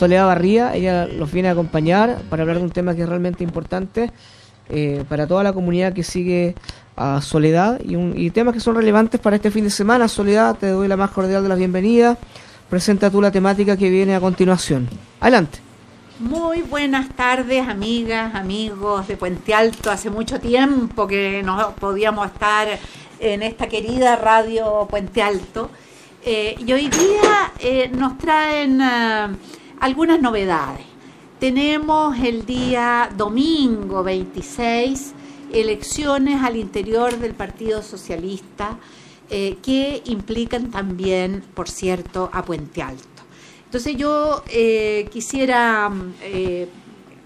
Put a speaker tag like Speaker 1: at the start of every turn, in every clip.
Speaker 1: Soledad Barría, ella los viene a acompañar para hablar de un tema que es realmente importante eh, para toda la comunidad que sigue a Soledad y, temas que son relevantes para este fin de semana. Soledad, te doy la más cordial de las bienvenidas. Presenta tú la temática que viene a continuación. Adelante.
Speaker 2: Muy buenas tardes, amigas, amigos de Puente Alto. Hace mucho tiempo que no podíamos estar en esta querida radio Puente Alto. Eh, y hoy día eh, nos traen algunas novedades. Tenemos el día domingo 26 elecciones al interior del Partido Socialista que implican también, por cierto, a Puente Alto. Entonces yo quisiera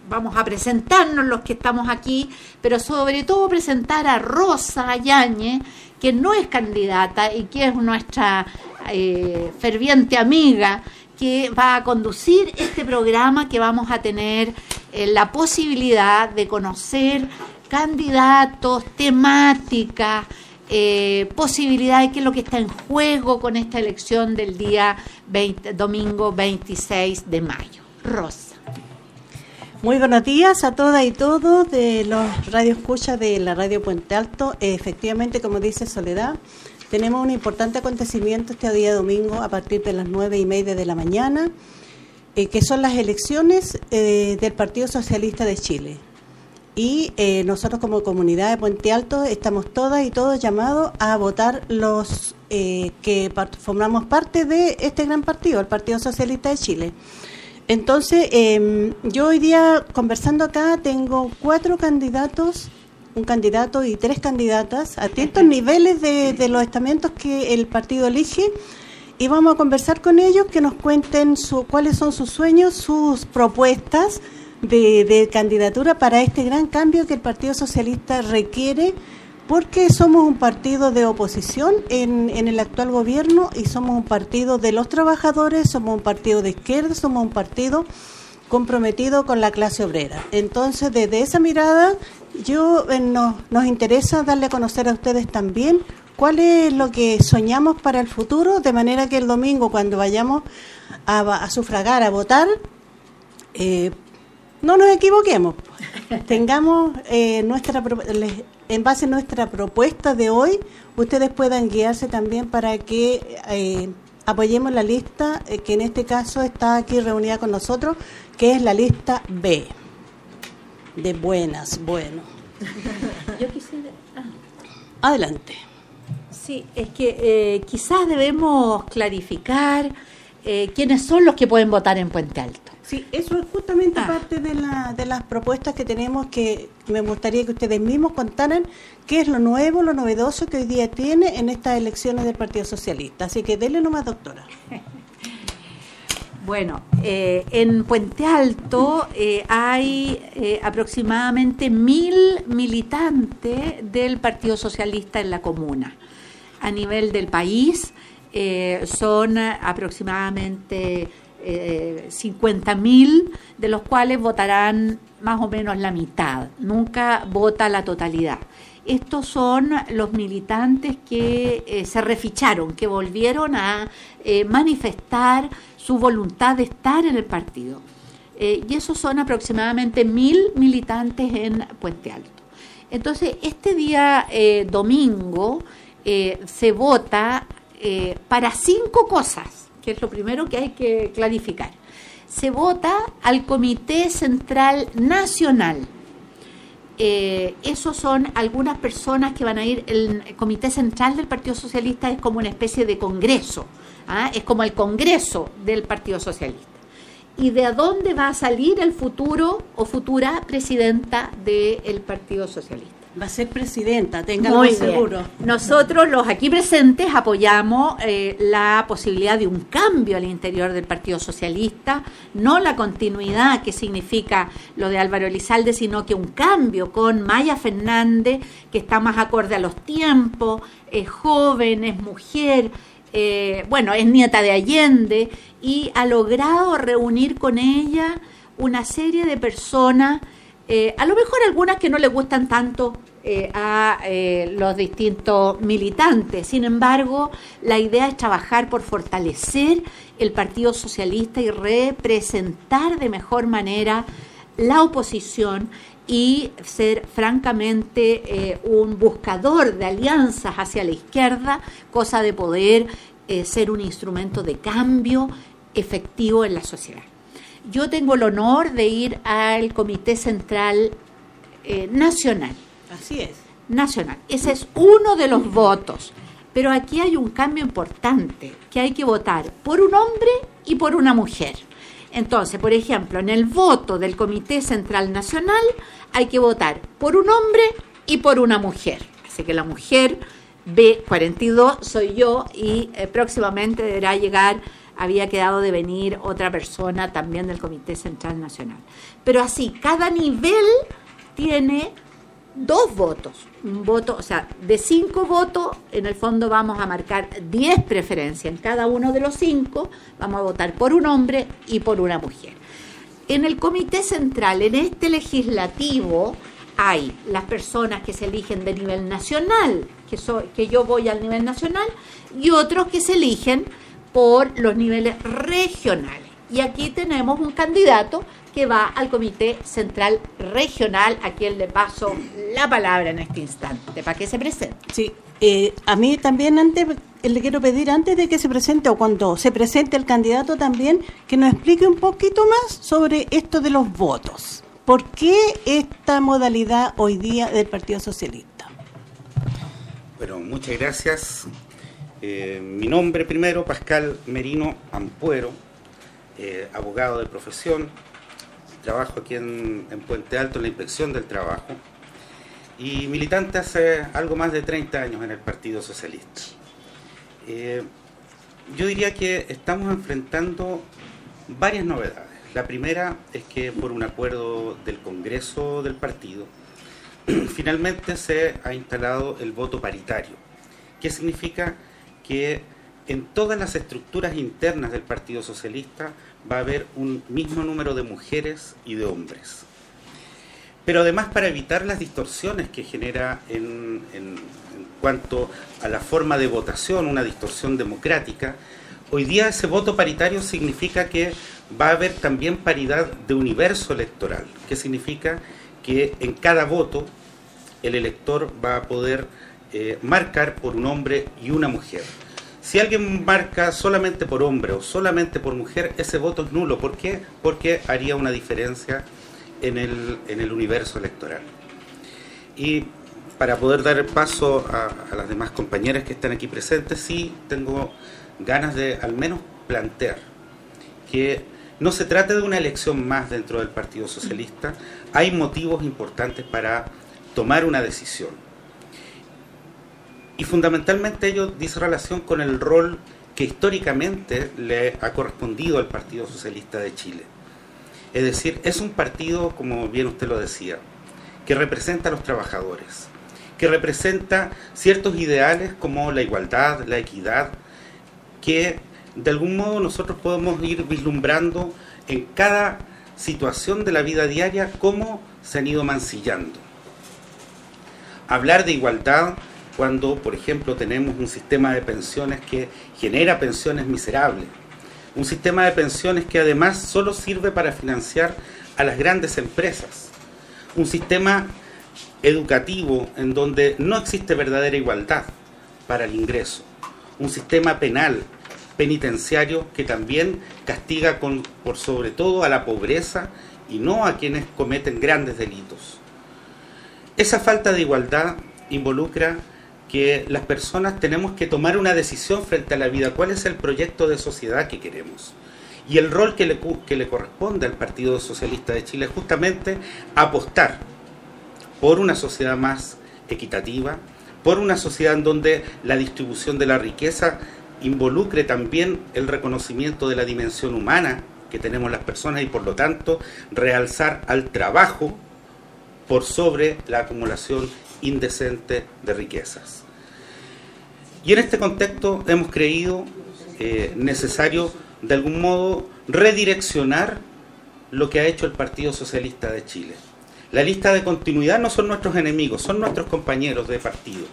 Speaker 2: vamos a presentarnos los que estamos aquí, pero sobre todo presentar a Rosa Ayañez, que no es candidata y que es nuestra eh, ferviente amiga, que va a conducir este programa que vamos a tener eh, la posibilidad de conocer candidatos, temáticas, eh, posibilidades, qué es lo que está en juego con esta elección del día domingo 26 de mayo. Rosa.
Speaker 3: Muy buenos días a todas y todos de los radioescuchas de la Radio Puente Alto. Efectivamente, como dice Soledad, tenemos un importante acontecimiento este día domingo a partir de las nueve y media de la mañana, eh, que son las elecciones eh, del Partido Socialista de Chile. Y eh, nosotros como comunidad de Puente Alto estamos todas y todos llamados a votar los que formamos parte de este gran partido, el Partido Socialista de Chile. Entonces, em, yo hoy día conversando acá tengo cuatro candidatos, un candidato y tres candidatas a distintos niveles de, los estamentos que el partido elige y vamos a conversar con ellos que nos cuenten su, cuáles son sus sueños, sus propuestas de, de candidatura para este gran cambio que el Partido Socialista requiere porque somos un partido de oposición en, en, el actual gobierno y somos un partido de los trabajadores, somos un partido de izquierda, somos un partido comprometido con la clase obrera. Entonces, desde esa mirada, yo eh, nos, nos interesa darle a conocer a ustedes también cuál es lo que soñamos para el futuro, de manera que el domingo, cuando vayamos a, sufragar, a votar, eh, no nos equivoquemos, tengamos eh, nuestra en base a nuestra propuesta de hoy, ustedes puedan guiarse también para que eh, apoyemos la lista eh, que en este caso está aquí reunida con nosotros, que es la lista B, de buenas, bueno. Yo quisiera... Ah. Adelante.
Speaker 2: Sí, es que eh, quizás debemos clarificar quiénes son los que pueden votar en Puente Alto.
Speaker 3: Sí, eso es justamente ah. parte de, la, de las propuestas que tenemos que me gustaría que ustedes mismos contaran qué es lo nuevo, lo novedoso que hoy día tiene en estas elecciones del Partido Socialista. Así que denle nomás, doctora.
Speaker 2: Bueno, eh, en Puente Alto eh, hay eh, aproximadamente mil militantes del Partido Socialista en la comuna. A nivel del país son aproximadamente eh, 50.000, de los cuales votarán más o menos la mitad, nunca vota la totalidad. Estos son los militantes que eh, se reficharon, que volvieron a eh, manifestar su voluntad de estar en el partido. Eh, y esos son aproximadamente mil militantes en Puente Alto. Entonces, este día domingo se vota para cinco cosas que es lo primero que hay que clarificar. Se vota al Comité Central Nacional. Eh, esos son algunas personas que van a ir, el Comité Central del Partido Socialista es como una especie de congreso, ¿ah? es como el congreso del Partido Socialista. ¿Y de dónde va a salir el futuro o futura presidenta del Partido Socialista?
Speaker 3: Va a ser presidenta, tenganlo seguro.
Speaker 2: Nosotros, los aquí presentes, apoyamos eh, la posibilidad de un cambio al interior del Partido Socialista, no la continuidad que significa lo de Álvaro Elizalde, sino que un cambio con Maya Fernández, que está más acorde a los tiempos, es joven, es mujer, eh, bueno, es nieta de Allende, y ha logrado reunir con ella una serie de personas eh, a lo mejor algunas que no le gustan tanto eh, a eh, los distintos militantes. Sin embargo, la idea es trabajar por fortalecer el Partido Socialista y representar de mejor manera la oposición y ser francamente un buscador de alianzas hacia la izquierda, cosa de poder ser un instrumento de cambio efectivo en la sociedad. Yo tengo el honor de ir al Comité Central Nacional
Speaker 3: Así es.
Speaker 2: Nacional. Ese es uno de los votos. Pero aquí hay un cambio importante, que hay que votar por un hombre y por una mujer. Entonces, por ejemplo, en el voto del Comité Central Nacional hay que votar por un hombre y por una mujer. Así que la mujer B42 soy yo y eh, próximamente deberá llegar, había quedado de venir otra persona también del Comité Central Nacional. Pero así, cada nivel tiene dos votos. Un voto, o sea, de cinco votos, en el fondo vamos a marcar diez preferencias. En cada uno de los cinco vamos a votar por un hombre y por una mujer. En el Comité Central, en este legislativo, hay las personas que se eligen de nivel nacional, que, soy, que yo voy al nivel nacional, y otros que se eligen por los niveles regionales. Y aquí tenemos un candidato que va al Comité Central Regional, a quien le paso la palabra en este instante, para que se presente.
Speaker 3: Sí, eh, a mí también antes le quiero pedir antes de que se presente o cuando se presente el candidato también que nos explique un poquito más sobre esto de los votos. ¿Por qué esta modalidad hoy día del Partido Socialista?
Speaker 4: Bueno, muchas gracias. Eh, mi nombre primero, Pascal Merino Ampuero, eh, abogado de profesión, trabajo aquí en, Puente Alto en la inspección del trabajo y militante hace algo más de 30 años en el Partido Socialista. Eh, yo diría que estamos enfrentando varias novedades. La primera es que por un acuerdo del Congreso del partido, finalmente se ha instalado el voto paritario, que significa que en todas las estructuras internas del Partido Socialista va a haber un mismo número de mujeres y de hombres. Pero además para evitar las distorsiones que genera en, cuanto a la forma de votación, una distorsión democrática, hoy día ese voto paritario significa que va a haber también paridad de universo electoral, que significa que en cada voto el elector va a poder eh, marcar por un hombre y una mujer. Si alguien marca solamente por hombre o solamente por mujer, ese voto es nulo. ¿Por qué? Porque haría una diferencia en el, en el universo electoral. Y para poder dar el paso a, las demás compañeras que están aquí presentes, sí tengo ganas de al menos plantear que no se trata de una elección más dentro del Partido Socialista, hay motivos importantes para tomar una decisión y fundamentalmente ello dice relación con el rol que históricamente le ha correspondido al Partido Socialista de Chile. Es decir, es un partido, como bien usted lo decía, que representa a los trabajadores, que representa ciertos ideales como la igualdad, la equidad, que de algún modo nosotros podemos ir vislumbrando en cada situación de la vida diaria cómo se han ido mancillando. Hablar de igualdad cuando, por ejemplo, tenemos un sistema de pensiones que genera pensiones miserables, un sistema de pensiones que además solo sirve para financiar a las grandes empresas, un sistema educativo en donde no existe verdadera igualdad para el ingreso, un sistema penal, penitenciario que también castiga por sobre todo a la pobreza y no a quienes cometen grandes delitos. Esa falta de igualdad involucra que las personas tenemos que tomar una decisión frente a la vida, cuál es el proyecto de sociedad que queremos. Y el rol que le, que le corresponde al Partido Socialista de Chile es justamente apostar por una sociedad más equitativa, por una sociedad en donde la distribución de la riqueza involucre también el reconocimiento de la dimensión humana que tenemos las personas y por lo tanto realzar al trabajo por sobre la acumulación indecente de riquezas. Y en este contexto hemos creído eh, necesario, de algún modo, redireccionar lo que ha hecho el Partido Socialista de Chile. La lista de continuidad no son nuestros enemigos, son nuestros compañeros de partido.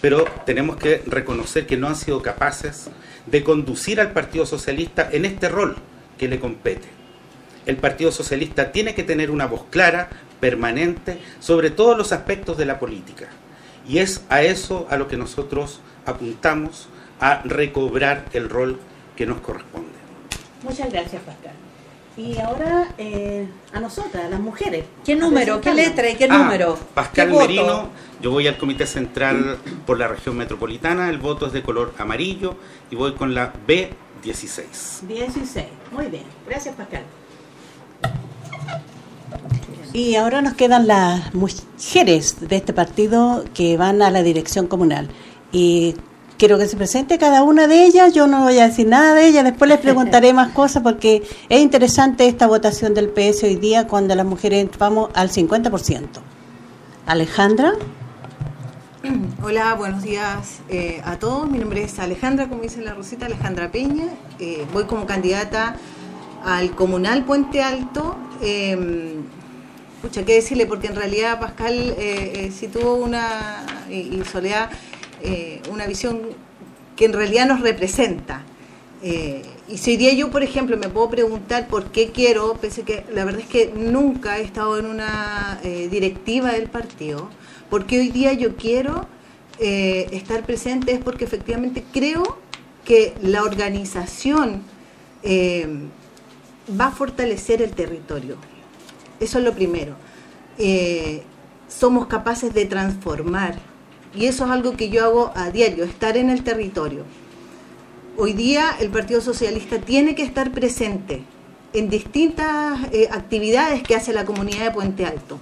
Speaker 4: Pero tenemos que reconocer que no han sido capaces de conducir al Partido Socialista en este rol que le compete. El Partido Socialista tiene que tener una voz clara, permanente, sobre todos los aspectos de la política. Y es a eso a lo que nosotros apuntamos, a recobrar el rol que nos corresponde.
Speaker 3: Muchas gracias, Pascal. Y ahora eh, a nosotras, a las mujeres.
Speaker 2: ¿Qué número? ¿Qué letra y qué
Speaker 4: Ah,
Speaker 2: número?
Speaker 4: Pascal
Speaker 2: ¿Qué voto?
Speaker 4: Merino, yo voy al Comité Central por la región metropolitana, el voto es de color amarillo y voy con la B16.
Speaker 3: 16. Muy bien. Gracias, Pascal. Y ahora nos quedan las mujeres de este partido que van a la dirección comunal. Y quiero que se presente cada una de ellas. Yo no voy a decir nada de ellas. Después les preguntaré más cosas porque es interesante esta votación del PS hoy día cuando las mujeres vamos al 50%. Alejandra.
Speaker 5: Hola, buenos días eh, a todos. Mi nombre es Alejandra, como dice la Rosita, Alejandra Peña. Eh, voy como candidata al Comunal Puente Alto. Eh, pucha, qué decirle, porque en realidad Pascal eh, eh, sí tuvo una, y, y Soledad, eh, una visión que en realidad nos representa. Eh, y si hoy día yo, por ejemplo, me puedo preguntar por qué quiero, pensé que la verdad es que nunca he estado en una eh, directiva del partido, porque hoy día yo quiero estar presente es porque efectivamente creo que la organización va a fortalecer el territorio. Eso es lo primero. Somos capaces de transformar. Y eso es algo que yo hago a diario, estar en el territorio. Hoy día el Partido Socialista tiene que estar presente en distintas eh, actividades que hace la comunidad de Puente Alto.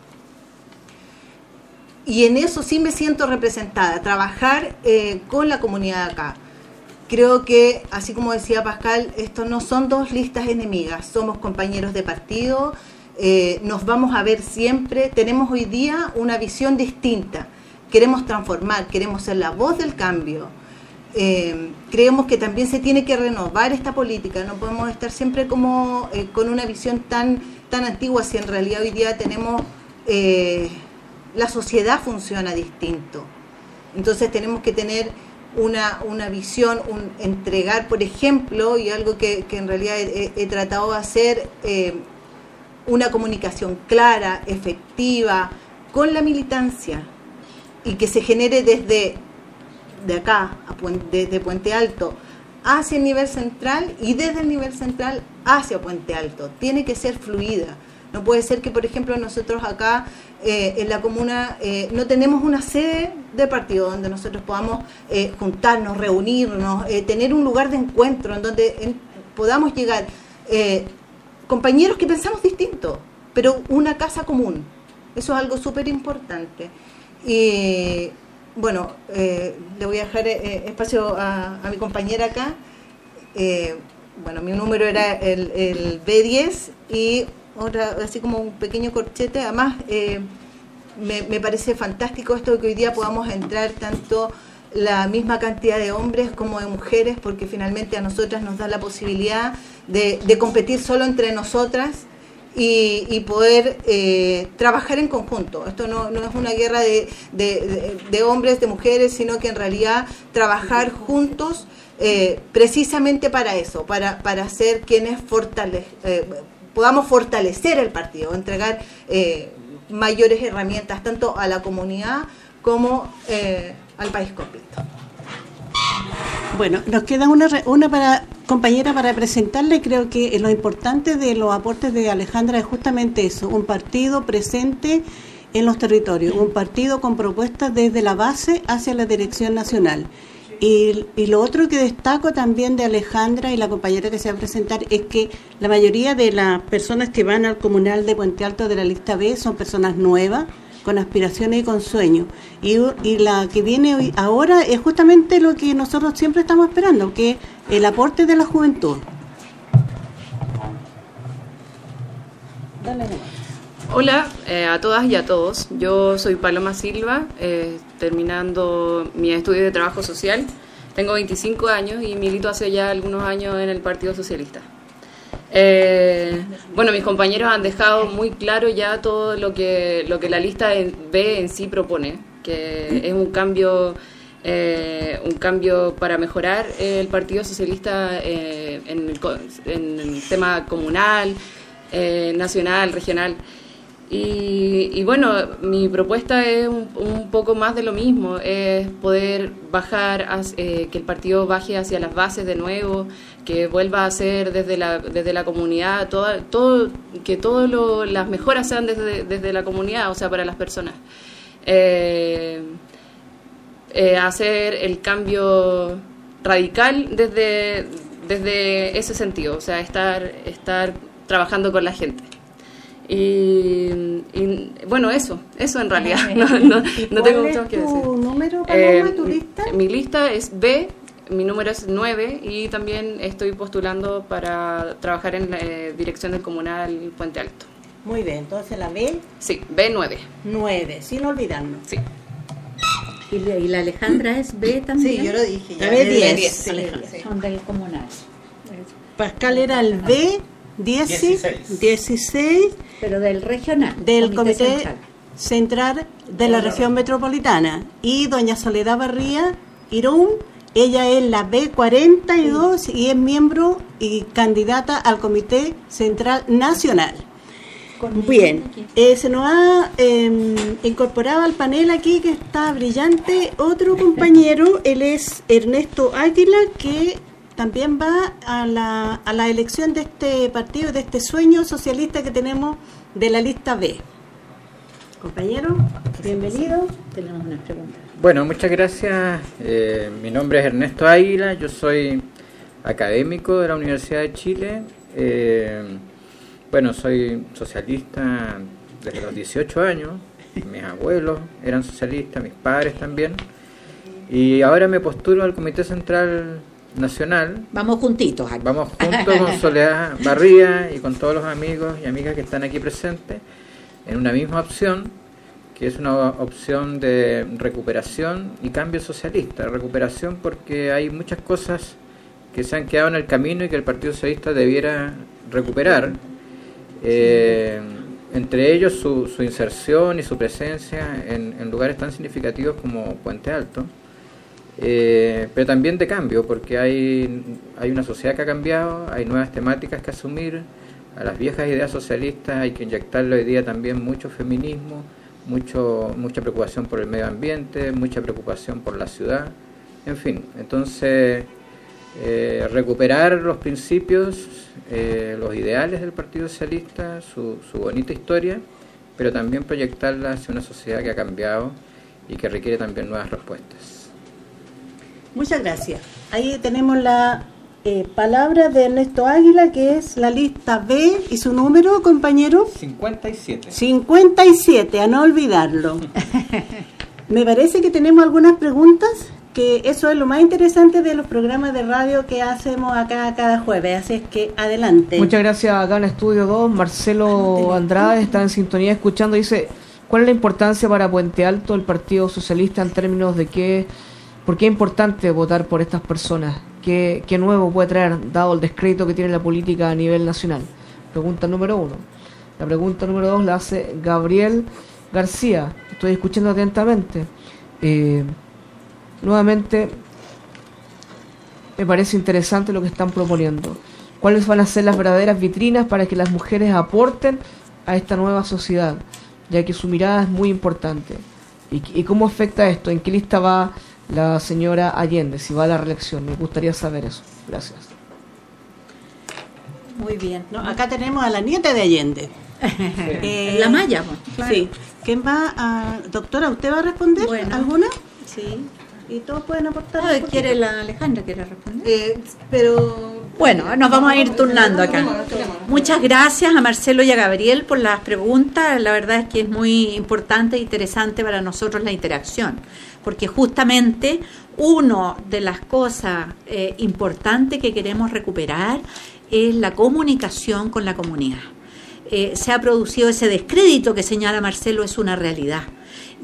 Speaker 5: Y en eso sí me siento representada, trabajar eh, con la comunidad acá. Creo que, así como decía Pascal, esto no son dos listas enemigas, somos compañeros de partido, eh, nos vamos a ver siempre, tenemos hoy día una visión distinta, queremos transformar, queremos ser la voz del cambio. Eh, creemos que también se tiene que renovar esta política, no podemos estar siempre como eh, con una visión tan, tan antigua si en realidad hoy día tenemos, eh, la sociedad funciona distinto. Entonces tenemos que tener una, una visión, un, entregar, por ejemplo, y algo que, en realidad he, tratado de hacer, una comunicación clara, efectiva, con la militancia, y que se genere desde de acá, desde Puente Alto, hacia el nivel central y desde el nivel central hacia Puente Alto. Tiene que ser fluida. No puede ser que, por ejemplo, nosotros acá eh, en la comuna eh, no tenemos una sede de partido donde nosotros podamos eh, juntarnos, reunirnos, eh, tener un lugar de encuentro en donde en- podamos llegar compañeros que pensamos distinto, pero una casa común. Eso es algo súper importante. Y bueno, eh, le voy a dejar eh, espacio a, mi compañera acá. Eh, bueno, mi número era el, el B10 y otra, así como un pequeño corchete. Además, eh, me, me parece fantástico esto de que hoy día podamos entrar tanto la misma cantidad de hombres como de mujeres, porque finalmente a nosotras nos da la posibilidad de competir solo entre nosotras y, y poder eh, trabajar en conjunto. Esto no, no es una guerra de, de- hombres, de mujeres, sino que en realidad trabajar juntos eh, precisamente para eso, para, para ser quienes eh, podamos fortalecer el partido, entregar eh, mayores herramientas tanto a la comunidad como eh, al país completo.
Speaker 3: Bueno, nos queda una, una para, compañera para presentarle. Creo que lo importante de los aportes de Alejandra es justamente eso, un partido presente en los territorios, un partido con propuestas desde la base hacia la dirección nacional. Y, y lo otro que destaco también de Alejandra y la compañera que se va a presentar es que la mayoría de las personas que van al comunal de Puente Alto de la lista B son personas nuevas, con aspiraciones y con sueños. Y, la que viene hoy, ahora es justamente lo que nosotros siempre estamos esperando, que el aporte de la juventud.
Speaker 6: Hola eh, a todas y a todos. Yo soy Paloma Silva, eh, terminando mi estudio de trabajo social. Tengo 25 años y milito hace ya algunos años en el Partido Socialista. Eh, bueno, mis compañeros han dejado muy claro ya todo lo que, lo que la lista B en sí propone, que es un cambio, eh, un cambio para mejorar el Partido Socialista eh, en, tema comunal, nacional, regional. Y, bueno, mi propuesta es un, poco más de lo mismo, es poder bajar, que el partido baje hacia las bases de nuevo, que vuelva a ser desde la, desde la comunidad, todo, todo, que todas las mejoras sean desde, desde la comunidad, o sea, para las personas. Eh, eh, hacer el cambio radical desde, desde ese sentido, o sea, estar, estar trabajando con la gente. Y, bueno, eso, eso en realidad. No, no, tengo mucho que decir.
Speaker 3: número, eh, tu lista?
Speaker 6: Mi lista es B mi número es 9 y también estoy postulando para trabajar en la eh, dirección del comunal Puente Alto.
Speaker 3: Muy bien, entonces la B.
Speaker 6: Sí, B9.
Speaker 3: 9, sin olvidarnos.
Speaker 6: Sí.
Speaker 2: ¿Y, la Alejandra es B también?
Speaker 5: Sí, yo lo dije.
Speaker 3: Ya. B10.
Speaker 2: Son del comunal.
Speaker 3: Pascal era el B 16, 16,
Speaker 2: pero del regional.
Speaker 3: Del Comité, Central. de la Región Metropolitana. Y doña Soledad Barría, Irún, ella es la B42 y es miembro y candidata al Comité Central Nacional. Bien, eh, se nos ha em, incorporado al panel aquí que está brillante otro compañero, él es Ernesto Águila, que también va a la, a la elección de este partido, de este sueño socialista que tenemos de la lista B. Compañero, bienvenido.
Speaker 2: Tenemos una pregunta.
Speaker 7: Bueno, muchas gracias. Eh, mi nombre es Ernesto Águila, yo soy académico de la Universidad de Chile. Eh, bueno, soy socialista desde los 18 años. Mis abuelos eran socialistas, mis padres también. Y ahora me postulo al Comité Central Nacional.
Speaker 2: Vamos juntitos
Speaker 7: aquí. Vamos juntos con Soledad Barría y con todos los amigos y amigas que están aquí presentes en una misma opción que es una opción de recuperación y cambio socialista. Recuperación porque hay muchas cosas que se han quedado en el camino y que el Partido Socialista debiera recuperar. Eh, entre ellos su, su, inserción y su presencia en, lugares tan significativos como Puente Alto, eh, pero también de cambio, porque hay, hay una sociedad que ha cambiado, hay nuevas temáticas que asumir, a las viejas ideas socialistas hay que inyectarle hoy día también mucho feminismo, mucho, mucha preocupación por el medio ambiente, mucha preocupación por la ciudad, en fin, entonces eh, recuperar los principios, eh, los ideales del Partido Socialista, su, su bonita historia, pero también proyectarla hacia una sociedad que ha cambiado y que requiere también nuevas respuestas.
Speaker 3: Muchas gracias. Ahí tenemos la eh, palabra de Ernesto Águila, que es la lista B y su número, compañero.
Speaker 7: 57.
Speaker 3: 57, a no olvidarlo. Me parece que tenemos algunas preguntas, que eso es lo más interesante de los programas de radio que hacemos acá cada jueves, así es que adelante.
Speaker 1: Muchas gracias acá en Estudio 2, Marcelo Andrade está en sintonía escuchando, dice, ¿cuál es la importancia para Puente Alto el Partido Socialista en términos de qué, por qué es importante votar por estas personas? ¿Qué, nuevo puede traer, dado el descrédito que tiene la política a nivel nacional? Pregunta número uno. La pregunta número dos la hace Gabriel García. Estoy escuchando atentamente. Eh, nuevamente, me parece interesante lo que están proponiendo. ¿Cuáles van a ser las verdaderas vitrinas para que las mujeres aporten a esta nueva sociedad? Ya que su mirada es muy importante. ¿Y, y cómo afecta esto? ¿En qué lista va la señora Allende, si va a la reelección. Me gustaría saber eso. Gracias.
Speaker 3: Muy bien. acá tenemos a la nieta de Allende.
Speaker 2: Eh, la Maya.
Speaker 3: Sí. ¿Quién va a... Doctora, ¿usted va a responder alguna?
Speaker 2: Sí.
Speaker 3: ¿Y todos pueden aportar?
Speaker 2: ¿Quiere la Alejandra quiere responder?
Speaker 5: Eh, pero...
Speaker 2: Bueno, nos vamos a ir turnando acá. Muchas gracias a Marcelo y a Gabriel por las preguntas. La verdad es que es muy importante e interesante para nosotros la interacción porque justamente una de las cosas eh, importantes que queremos recuperar es la comunicación con la comunidad. eh, se ha producido ese descrédito que señala Marcelo es una realidad.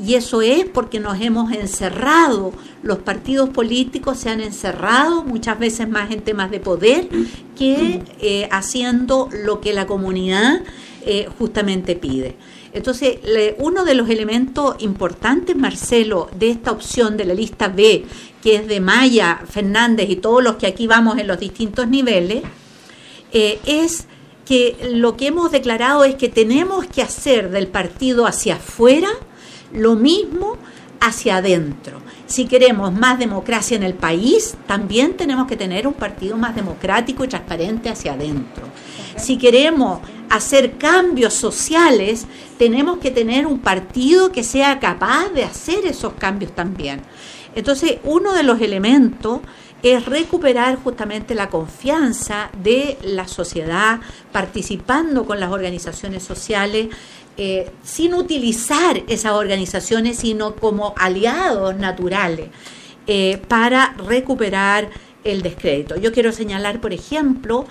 Speaker 2: Y eso es porque nos hemos encerrado, los partidos políticos se han encerrado muchas veces más en temas de poder que eh, haciendo lo que la comunidad eh, justamente pide. Entonces, uno de los elementos importantes, Marcelo, de esta opción de la lista B, que es de Maya, Fernández y todos los que aquí vamos en los distintos niveles, eh, es que lo que hemos declarado es que tenemos que hacer del partido hacia afuera lo mismo hacia adentro. Si queremos más democracia en el país, también tenemos que tener un partido más democrático y transparente hacia adentro. Si queremos hacer cambios sociales, tenemos que tener un partido que sea capaz de hacer esos cambios también. Entonces, uno de los elementos es recuperar justamente la confianza de la sociedad participando con las organizaciones sociales eh, sin utilizar esas organizaciones, sino como aliados naturales eh, para recuperar el descrédito. Yo quiero señalar, por ejemplo,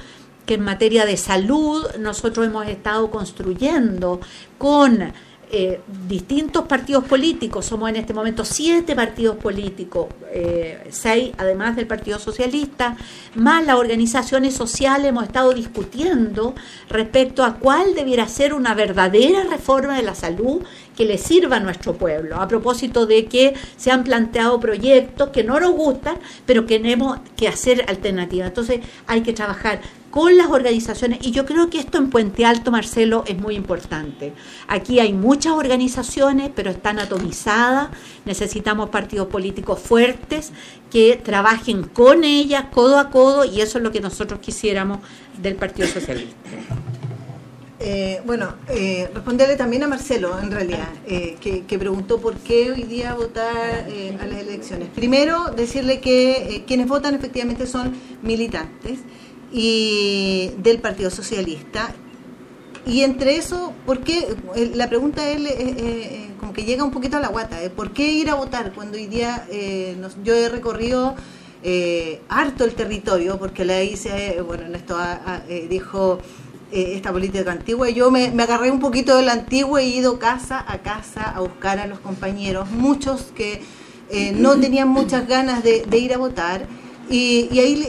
Speaker 2: que en materia de salud nosotros hemos estado construyendo con eh, distintos partidos políticos, somos en este momento siete partidos políticos, eh, seis además del Partido Socialista, más las organizaciones sociales hemos estado discutiendo respecto a cuál debiera ser una verdadera reforma de la salud que le sirva a nuestro pueblo, a propósito de que se han planteado proyectos que no nos gustan, pero que tenemos que hacer alternativas. Entonces hay que trabajar con las organizaciones y yo creo que esto en Puente Alto, Marcelo, es muy importante. Aquí hay muchas organizaciones, pero están atomizadas, necesitamos partidos políticos fuertes que trabajen con ellas codo a codo y eso es lo que nosotros quisiéramos del Partido Socialista.
Speaker 5: Eh, bueno, eh, responderle también a Marcelo, en realidad, eh, que, preguntó por qué hoy día votar eh, a las elecciones. Primero, decirle que quienes votan efectivamente son militantes y del Partido Socialista. Y entre eso, ¿por qué? Eh, la pregunta es, eh, eh, como que llega un poquito a la guata, ¿por qué ir a votar cuando hoy día yo he recorrido harto el territorio? Porque la hice, bueno, en esto ah, ah, dijo esta política antigua, y yo me, agarré un poquito de la antigua y he ido casa a casa a buscar a los compañeros, muchos que no tenían muchas ganas de, ir a votar, y, y ahí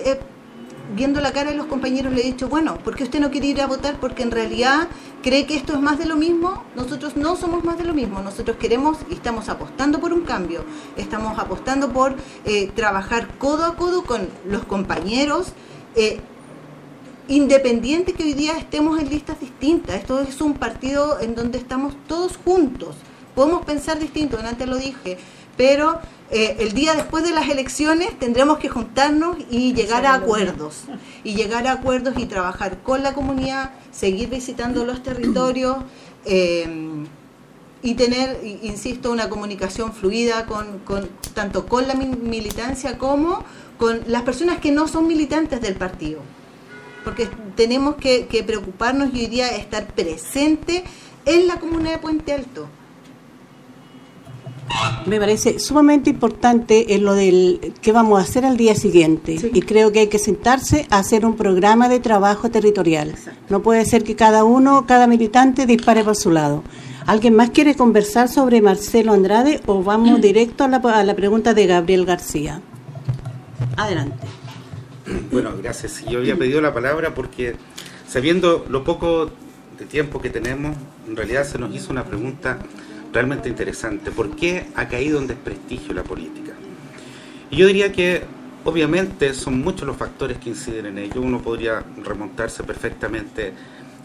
Speaker 5: viendo la cara de los compañeros, le he dicho, bueno, ¿por qué usted no quiere ir a votar? Porque en realidad cree que esto es más de lo mismo. Nosotros no somos más de lo mismo. Nosotros queremos y estamos apostando por un cambio. Estamos apostando por eh, trabajar codo a codo con los compañeros. Eh, independiente que hoy día estemos en listas distintas. Esto es un partido en donde estamos todos juntos. Podemos pensar distinto, antes lo dije, pero eh, el día después de las elecciones tendremos que juntarnos y llegar a acuerdos. Y llegar a acuerdos y trabajar con la comunidad, seguir visitando los territorios eh, y tener, insisto, una comunicación fluida con, tanto con la militancia como con las personas que no son militantes del partido. Porque tenemos que, que preocuparnos y hoy día estar presente en la comunidad de Puente Alto
Speaker 3: me parece sumamente importante en lo del que vamos a hacer al día siguiente y creo que hay que sentarse a hacer un programa de trabajo territorial. No puede ser que cada uno, cada militante dispare por su lado. ¿Alguien más quiere conversar sobre Marcelo Andrade o vamos directo a la, a la pregunta de Gabriel García? Adelante.
Speaker 4: Bueno, gracias. Yo había pedido la palabra porque sabiendo lo poco de tiempo que tenemos, en realidad se nos hizo una pregunta realmente interesante. ¿Por qué ha caído en desprestigio la política? Y yo diría que obviamente son muchos los factores que inciden en ello. Uno podría remontarse perfectamente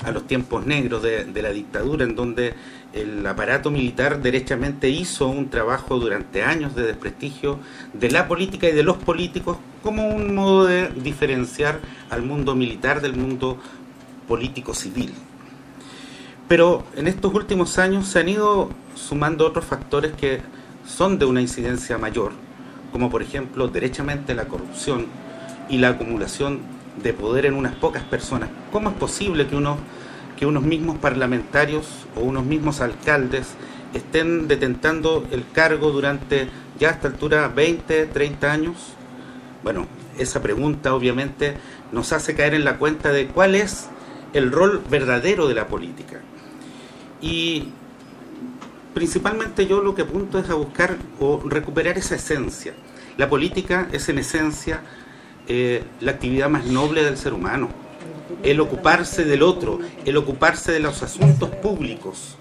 Speaker 4: a los tiempos negros de, la dictadura, en donde el aparato militar derechamente hizo un trabajo durante años de desprestigio de la política y de los políticos como un modo de diferenciar al mundo militar del mundo político civil. Pero en estos últimos años se han ido sumando otros factores que son de una incidencia mayor, como por ejemplo derechamente la corrupción y la acumulación de poder en unas pocas personas. ¿Cómo es posible que unos, mismos parlamentarios o unos mismos alcaldes estén detentando el cargo durante ya a esta altura 20, 30 años? Bueno, esa pregunta obviamente nos hace caer en la cuenta de cuál es el rol verdadero de la política. Y principalmente yo lo que apunto es a buscar o recuperar esa esencia. La política es en esencia eh, la actividad más noble del ser humano, el ocuparse del otro, el ocuparse de los asuntos públicos.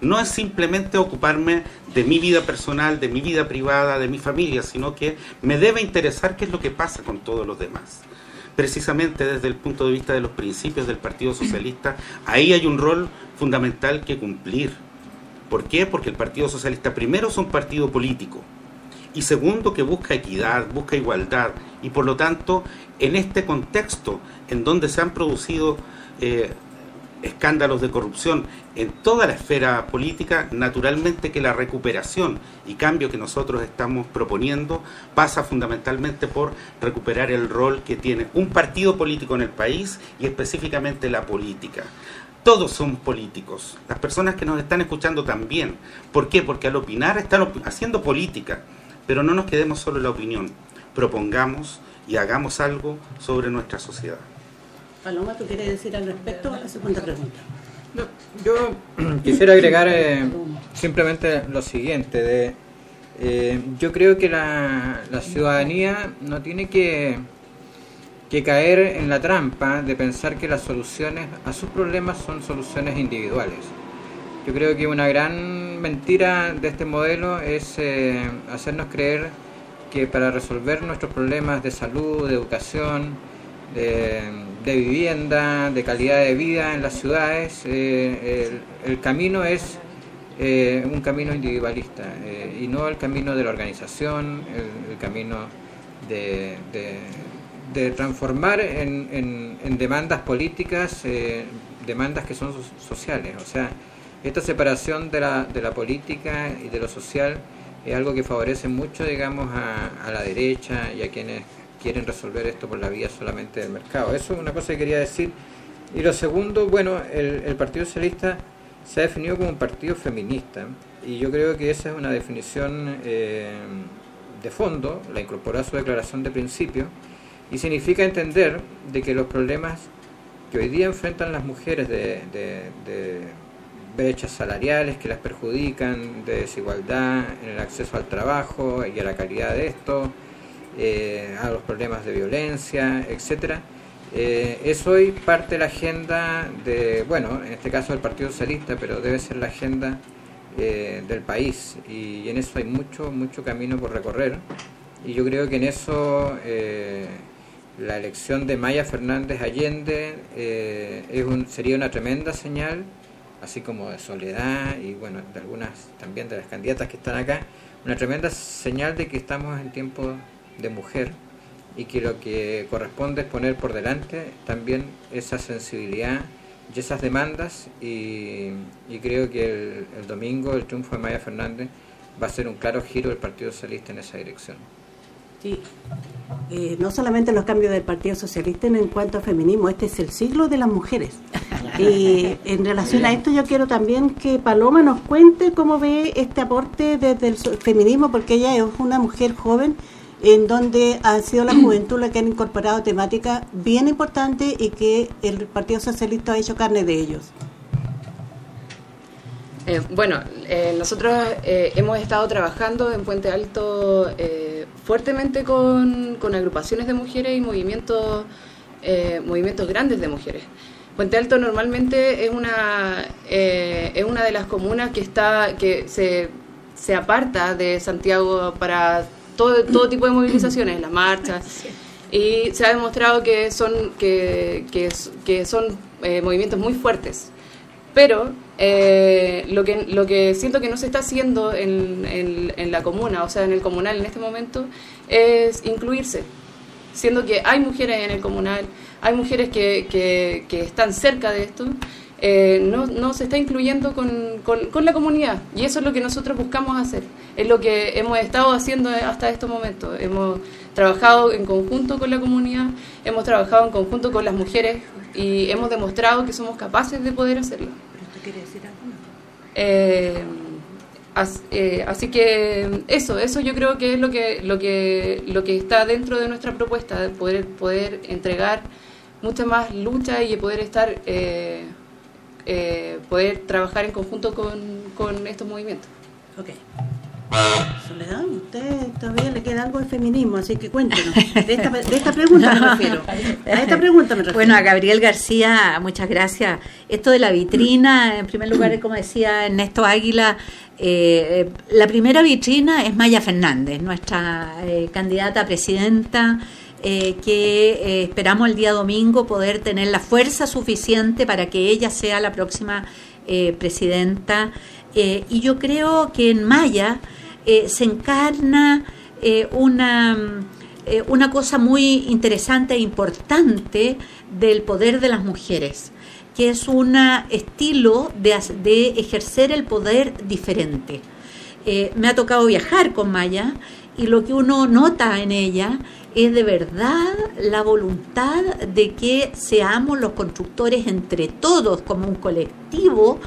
Speaker 4: No es simplemente ocuparme de mi vida personal, de mi vida privada, de mi familia, sino que me debe interesar qué es lo que pasa con todos los demás. Precisamente desde el punto de vista de los principios del Partido Socialista, ahí hay un rol fundamental que cumplir ¿Por qué? Porque el Partido Socialista primero es un partido político y segundo que busca equidad, busca igualdad y por lo tanto en este contexto en donde se han producido eh, escándalos de corrupción en toda la esfera política, naturalmente que la recuperación y cambio que nosotros estamos proponiendo pasa fundamentalmente por recuperar el rol que tiene un partido político en el país y específicamente la política. Todos son políticos. Las personas que nos están escuchando también. ¿Por qué? Porque al opinar están haciendo política. Pero no nos quedemos solo en la opinión. Propongamos y hagamos algo sobre nuestra sociedad.
Speaker 3: Paloma, ¿tú quieres decir al respecto? La segunda pregunta.
Speaker 7: yo quisiera agregar eh, simplemente lo siguiente. De, eh, yo creo que la, la ciudadanía no tiene que que caer en la trampa de pensar que las soluciones a sus problemas son soluciones individuales. Yo creo que una gran mentira de este modelo es eh, hacernos creer que para resolver nuestros problemas de salud, de educación, de, vivienda, de calidad de vida en las ciudades, eh, el, camino es eh, un camino individualista y no el camino de la organización, el, camino de de transformar en, en, demandas políticas, eh, demandas que son sociales. O sea, esta separación de la, de la política y de lo social es algo que favorece mucho, digamos, a, a la derecha y a quienes quieren resolver esto por la vía solamente del mercado. Eso es una cosa que quería decir. Y lo segundo, bueno, el, el Partido Socialista se ha definido como un partido feminista y yo creo que esa es una definición eh, de fondo, la incorporó a su declaración de principio y significa entender de que los problemas que hoy día enfrentan las mujeres de, brechas salariales que las perjudican, de desigualdad en el acceso al trabajo y a la calidad de esto, eh, a los problemas de violencia, etcétera, eh, es hoy parte de la agenda de, bueno, en este caso del Partido Socialista, pero debe ser la agenda eh, del país. Y, en eso hay mucho, mucho camino por recorrer. Y yo creo que en eso la elección de Maya Fernández Allende eh, es un, sería una tremenda señal, así como de Soledad y bueno, de algunas también de las candidatas que están acá, una tremenda señal de que estamos en tiempo de mujer y que lo que corresponde es poner por delante también esa sensibilidad y esas demandas y, creo que el, el domingo el triunfo de Maya Fernández va a ser un claro giro del Partido Socialista en esa dirección.
Speaker 3: Sí. Eh, no solamente los cambios del Partido Socialista en cuanto a feminismo, este es el siglo de las mujeres. Y en relación a esto yo quiero también que Paloma nos cuente cómo ve este aporte desde el feminismo, porque ella es una mujer joven en donde ha sido la juventud la que han incorporado temáticas bien importantes y que el Partido Socialista ha hecho carne de ellos.
Speaker 6: Eh, bueno, eh, nosotros hemos estado trabajando en Puente Alto fuertemente con, agrupaciones de mujeres y movimientos, eh, movimientos grandes de mujeres. Puente Alto normalmente es una, eh, es una de las comunas que, está, que se, se aparta de Santiago para todo, todo tipo de movilizaciones, las marchas. Y se ha demostrado que son, que, que, son eh, movimientos muy fuertes. Pero eh, lo, que, lo que siento que no se está haciendo en, en, la comuna, o sea, en el comunal en este momento, es incluirse. Siendo que hay mujeres en el comunal, hay mujeres que, que, están cerca de esto, eh, no, no, se está incluyendo con, con, la comunidad. Y eso es lo que nosotros buscamos hacer. Es lo que hemos estado haciendo hasta estos momentos. Hemos trabajado en conjunto con la comunidad, hemos trabajado en conjunto con las mujeres y hemos demostrado que somos capaces de poder hacerlo. Eh, eh, así que eso, eso yo creo que es lo que, lo que, lo que está dentro de nuestra propuesta, de poder, poder entregar mucha más lucha y poder estar, eh, eh, poder trabajar en conjunto con, con estos movimientos.
Speaker 3: Ok. Soledad, usted todavía le queda algo de feminismo, así que cuéntenos. De esta, de esta pregunta me refiero. A esta pregunta me refiero.
Speaker 2: Bueno, a Gabriel García, muchas gracias. Esto de la vitrina, en primer lugar, como decía Ernesto Águila, eh, la primera vitrina es Maya Fernández, nuestra eh, candidata a presidenta, eh, que eh, esperamos el día domingo poder tener la fuerza suficiente para que ella sea la próxima eh, presidenta. Y yo creo que en Maya se encarna una, eh, una cosa muy interesante e importante del poder de las mujeres, que es un estilo de, de ejercer el poder diferente. Me ha tocado viajar con Maya y lo que uno nota en ella es de verdad la voluntad de que seamos los constructores entre todos como un colectivo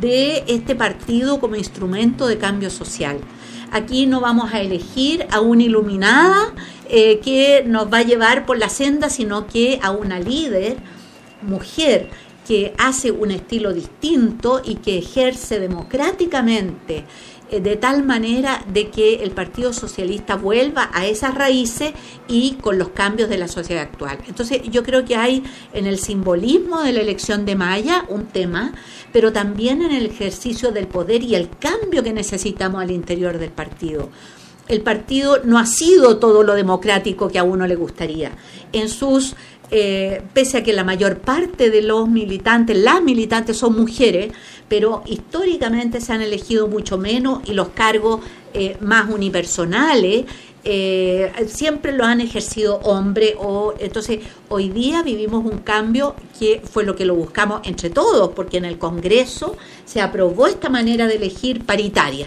Speaker 2: de este partido como instrumento de cambio social. Aquí no vamos a elegir a una iluminada eh, que nos va a llevar por la senda, sino que a una líder, mujer, que hace un estilo distinto y que ejerce democráticamente de tal manera de que el Partido Socialista vuelva a esas raíces y con los cambios de la sociedad actual. Entonces yo creo que hay en el simbolismo de la elección de Maya un tema, pero también en el ejercicio del poder y el cambio que necesitamos al interior del partido. El partido no ha sido todo lo democrático que a uno le gustaría. En sus eh, pese a que la mayor parte de los militantes, las militantes son mujeres, pero históricamente se han elegido mucho menos y los cargos eh, más unipersonales eh, siempre lo han ejercido hombres o entonces hoy día vivimos un cambio que fue lo que lo buscamos entre todos porque en el Congreso se aprobó esta manera de elegir paritaria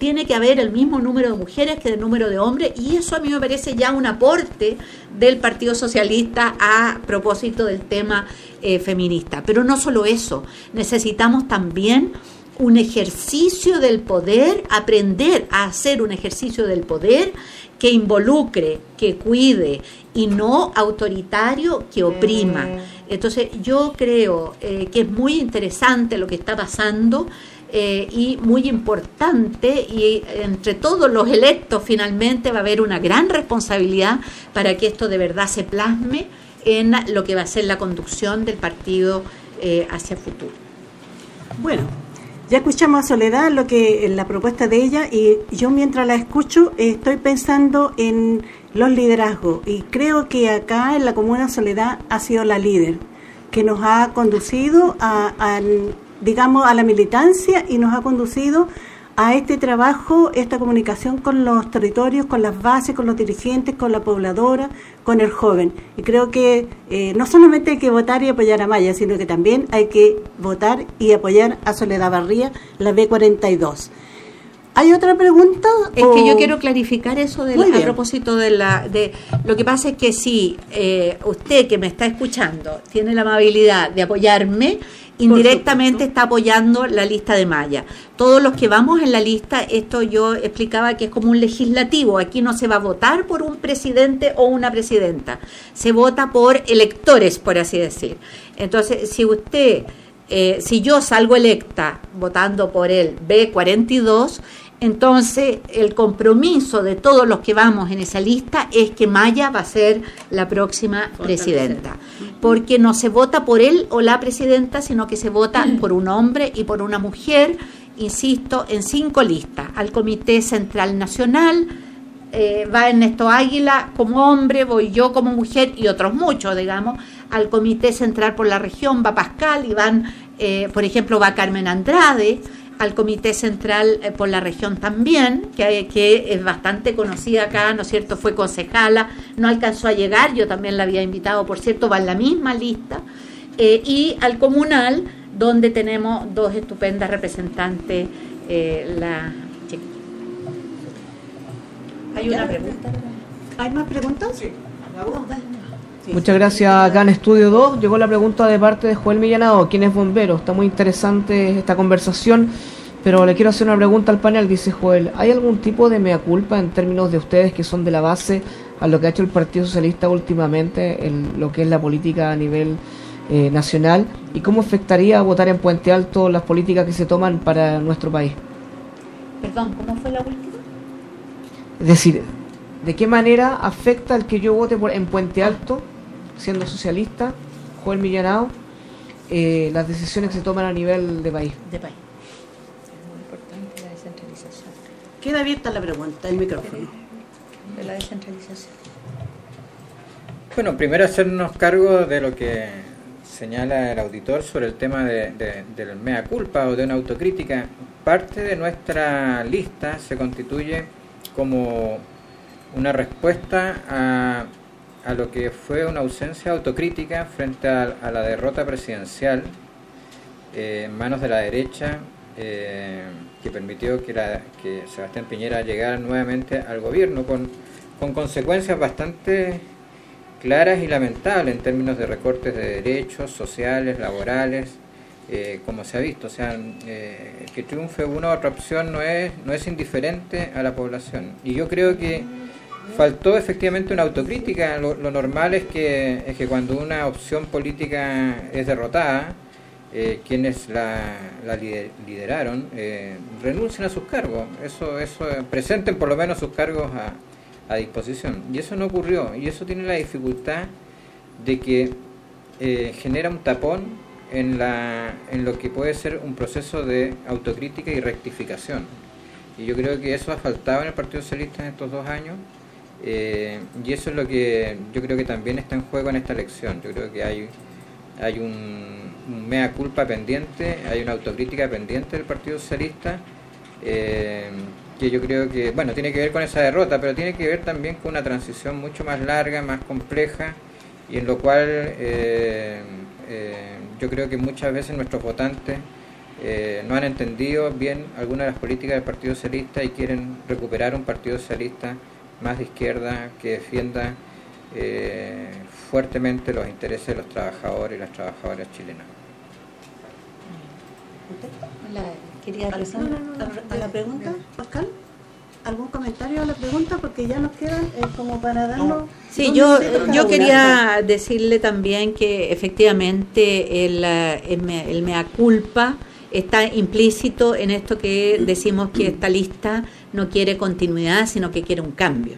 Speaker 2: tiene que haber el mismo número de mujeres que el número de hombres y eso a mí me parece ya un aporte del Partido Socialista a propósito del tema eh, feminista. Pero no solo eso, necesitamos también un ejercicio del poder, aprender a hacer un ejercicio del poder que involucre, que cuide y no autoritario que oprima. Entonces yo creo eh, que es muy interesante lo que está pasando eh, y muy importante y entre todos los electos finalmente va a haber una gran responsabilidad para que esto de verdad se plasme en lo que va a ser la conducción del partido eh, hacia el futuro.
Speaker 3: Bueno, ya escuchamos a Soledad lo que la propuesta de ella y yo mientras la escucho eh, estoy pensando en los liderazgos y creo que acá en la comuna Soledad ha sido la líder que nos ha conducido a digamos, a la militancia y nos ha conducido a este trabajo, esta comunicación con los territorios, con las bases, con los dirigentes, con la pobladora, con el joven. Y creo que eh, no solamente hay que votar y apoyar a Maya, sino que también hay que votar y apoyar a Soledad Barría, la B42. ¿Hay otra pregunta?
Speaker 2: Es
Speaker 3: o-
Speaker 2: que yo quiero clarificar eso de la- a propósito de la de lo que pasa es que si eh, usted que me está escuchando tiene la amabilidad de apoyarme indirectamente está apoyando la lista de Maya. Todos los que vamos en la lista, esto yo explicaba que es como un legislativo, aquí no se va a votar por un presidente o una presidenta, se vota por electores, por así decir. Entonces, si usted eh, si yo salgo electa votando por el B42, entonces el compromiso de todos los que vamos en esa lista es que Maya va a ser la próxima presidenta. Porque no se vota por él o la presidenta, sino que se vota por un hombre y por una mujer, insisto, en cinco listas. Al Comité Central Nacional, eh, va Ernesto Águila como hombre, voy yo como mujer y otros muchos, digamos. Al Comité Central por la región va Pascal y van, eh, por ejemplo, va Carmen Andrade. Al Comité Central eh, por la región también, que, que es bastante conocida acá, ¿no es cierto? Fue concejala, no alcanzó a llegar, yo también la había invitado, por cierto, va en la misma lista. Eh, y al comunal, donde tenemos dos estupendas representantes, eh, la. Hay una pregunta.
Speaker 3: ¿Hay más preguntas? Sí.
Speaker 1: Muchas gracias. Acá en Estudio 2 llegó la pregunta de parte de Joel Millanado, quien es bombero. Está muy interesante esta conversación Pero le quiero hacer una pregunta al panel, dice Joel. ¿Hay algún tipo de mea culpa en términos de ustedes que son de la base a lo que ha hecho el Partido Socialista últimamente en lo que es la política a nivel eh, nacional? ¿Y cómo afectaría votar en Puente Alto las políticas que se toman para nuestro país?
Speaker 2: Perdón, ¿cómo fue la última?
Speaker 1: Es decir, ¿de qué manera afecta el que yo vote por, en Puente Alto, siendo socialista, Joel Millanao, eh, las decisiones que se toman a nivel de país?
Speaker 2: De país.
Speaker 3: Queda abierta la pregunta, el micrófono.
Speaker 2: De la descentralización.
Speaker 7: Bueno, primero hacernos cargo de lo que señala el auditor sobre el tema de, de- del mea culpa o de una autocrítica. Parte de nuestra lista se constituye como una respuesta a, a lo que fue una ausencia autocrítica frente a, a la derrota presidencial eh, en manos de la derecha eh, que permitió que, la- que Sebastián Piñera llegara nuevamente al gobierno con, con consecuencias bastante claras y lamentables en términos de recortes de derechos sociales, laborales, eh, como se ha visto. O sea, eh, que triunfe una u otra opción no es, no es indiferente a la población. Y yo creo que faltó efectivamente una autocrítica. Lo, lo normal es que, es que cuando una opción política es derrotada, eh, quienes la, la lider- lideraron eh, renuncien a sus cargos. Eso, eso eh, presenten por lo menos sus cargos a, a disposición. Y eso no ocurrió. Y eso tiene la dificultad de que eh, genera un tapón en, la, en lo que puede ser un proceso de autocrítica y rectificación. Y yo creo que eso ha faltado en el Partido Socialista en estos dos años. eh, y eso es lo que yo creo que también está en juego en esta elección. Yo creo que hay, hay un mea culpa pendiente, hay una autocrítica pendiente del Partido Socialista. eh, que yo creo que, bueno, tiene que ver con esa derrota, pero tiene que ver también con una transición mucho más larga, más compleja, y en lo cual eh, eh, yo creo que muchas veces nuestros votantes no han entendido bien algunas de las políticas del Partido Socialista y quieren recuperar un Partido Socialista más de izquierda que defienda fuertemente los intereses de los trabajadores y las trabajadoras chilenas.
Speaker 2: La, quería
Speaker 3: ¿A la, a la pregunta, Pascal? ¿Algún comentario a la pregunta? Porque ya nos quedan eh, como para darnos...
Speaker 2: Sí, yo, yo quería decirle también que efectivamente el, el, me- el mea culpa está implícito en esto que decimos que esta lista no quiere continuidad, sino que quiere un cambio.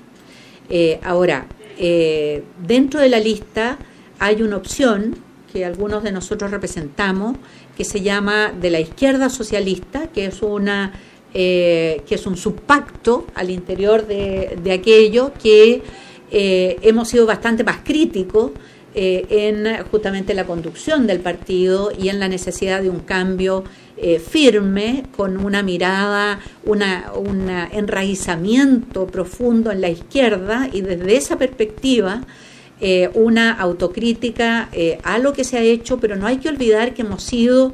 Speaker 2: Eh, ahora, eh, dentro de la lista hay una opción que algunos de nosotros representamos, que se llama de la izquierda socialista, que es una eh, que es un subpacto al interior de, de aquello que eh, hemos sido bastante más críticos eh, en justamente la conducción del partido y en la necesidad de un cambio eh, firme, con una mirada, una, un enraizamiento profundo en la izquierda y desde esa perspectiva eh, una autocrítica eh, a lo que se ha hecho, pero no hay que olvidar que hemos sido